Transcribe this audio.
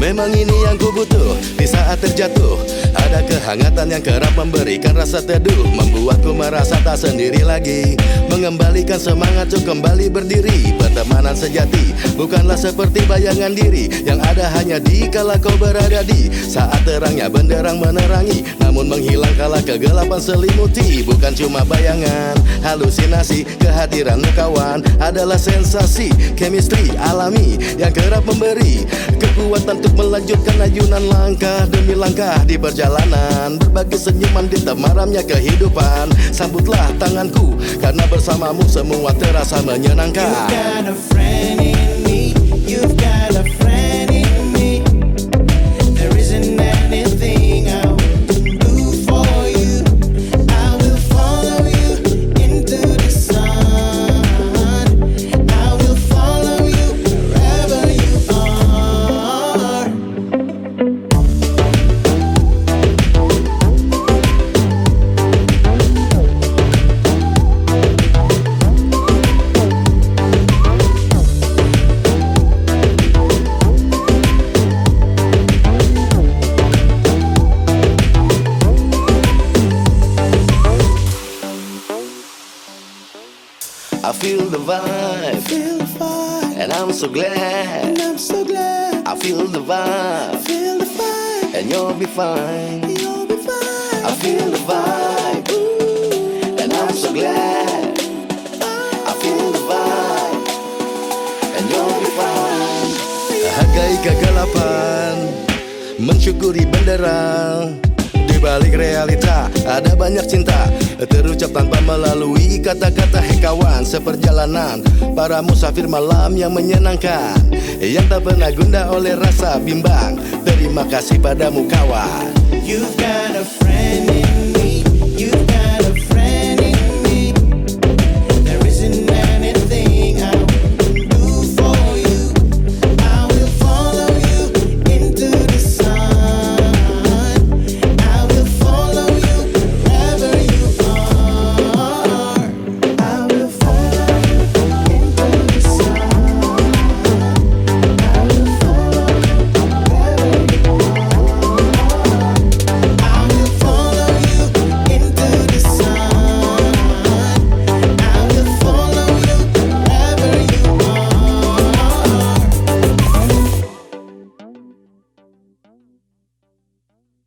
Memang ini yang ku butuh. Di saat terjatuh Ada kehangatan yang kerap memberikan rasa teduh Membuatku merasa tak sendiri lagi. Mengembalikan semangat untuk kembali berdiri Pertemanan sejati. Bukanlah seperti bayangan diri Yang ada hanya di kala kau berada di. Saat terangnya benderang menerangi Namun menghilang kala kegelapan selimuti. Bukan cuma bayangan Halusinasi Kehadiran kawan Adalah sensasi Chemistry alami Yang kerap memberi Kekuatan untuk melanjutkan ayunan langkah Demi langkah di perjalanan. Berbagi senyuman di temaramnya kehidupan. Sambutlah tanganku Karena bersamamu semua terasa menyenangkan. You've got a friend in I feel the vibe. Feel the vibe, And I'm so glad. And I'm so glad. I feel the vibe. Feel the vibe, And you'll be fine. You'll be fine. I feel the vibe. And I'm so glad. I feel the vibe. And you'll be fine. Hargai kegelapan. Mensyukuri benderang Di balik realita Ada banyak cinta Terucap tanpa melalui kata-kata Hei kawan seperjalanan Para musafir malam yang menyenangkan Yang tak pernah gundah oleh rasa bimbang Terima kasih padamu kawan You've got a friend in me.